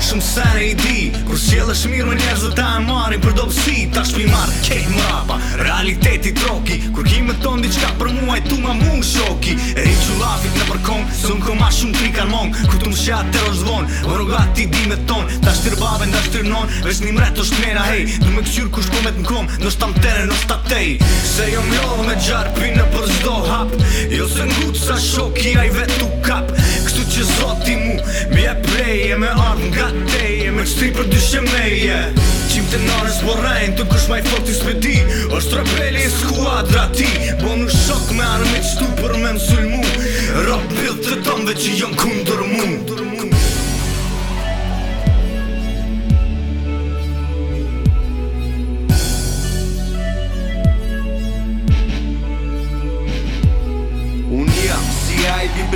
Shumë sene i di Kur s'jelë është mirë me njerëzë dhe ta e marim për dobësi Ta shpi marë kejt mrapa Realiteti troki Kur ki me tonë diqka për muaj tu ma mungë shoki E i qulafit në përkong Se unë këma shumë tri karmon Kur të më shea të zvonë, zvon ti di me tonë Ta shtirë babe nda shtirë nonë, Veç një mretë është mena hej Në me këqyrë ku shkomet po në kom Në shtam tere në shtat Se jo mjohë me gjarë pinë për zdo hap Jo se ngutë sa shoki a i vetë që zoti mu Me e preje, me ardhë nga teje Me kështri për dy shemeje Qim të nërës po rajnë të kush maj fort i spedi është rapeli skuadra ti Bo në shok me armit shtu për me mësull mu Rapil të tëmve që jam kundur mu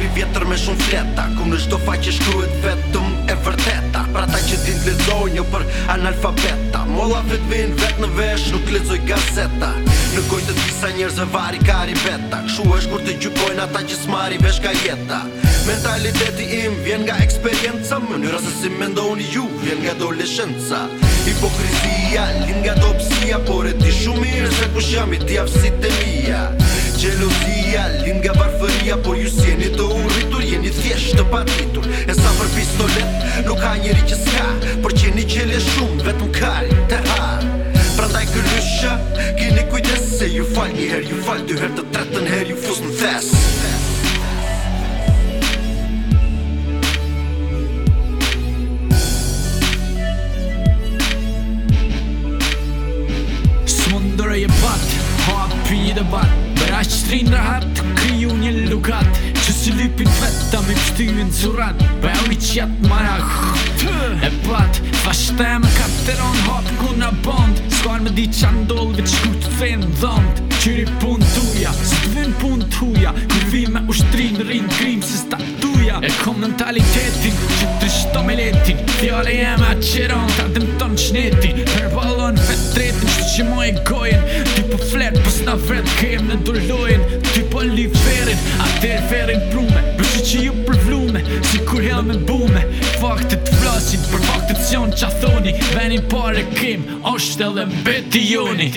i vjetër me shumë fleta Kumë në shdo faqë shkruet vetëm e vërteta Pra ta që din të lezoj një jo për analfabeta Molla vetë vinë vetë në vesh nuk lezoj gazeta Në gojtë të tisa njerës e vari ka beta Kshu është kur të gjypojnë ata që smari vesh ka jeta Mentaliteti im vjen nga eksperienca Më njëra se si mendojnë ju vjen nga dole shenca Hipokrizia lin nga dopsi gjelozia Por e ti shumë mirë se ku jam i di e mija Gjelozia lin nga varfëria Por ju sjeni të urritur, jeni thjesht të patitur E sa për pistolet, nuk ka njeri që s'ka Por qeni qele shumë, vetëm kari të ha Pra taj këllusha, kini kujtes Se ju fal njëher, ju fal dyher, të tretën her, ju fus në thes Mërë e bat, hap për një debat Për ashtë shtrinë rahat, të kryu një lukat Që si lipin feta me pështyjën curat Për e u i qjatë mara E bat, fashte me kapteron Hap ku në bond Skar me di që ndollë Vëtë shku të fejnë dhond Qyri pun tuja, së të vin pun tuja Një vi me u rinë krim Se sta tuja E kom mentalitetin Që të shto me letin Fjale jema qëron Ta dëmë ton qëneti që më e gojen Ty po flet, po s'na vret, kem në dollojen Ty po li ferin, a te ferin prume Për që që ju përvlume, si kur hel me bume Faktet flasin, për faktet s'jon që a thoni Venin pare kem, është edhe mbeti joni.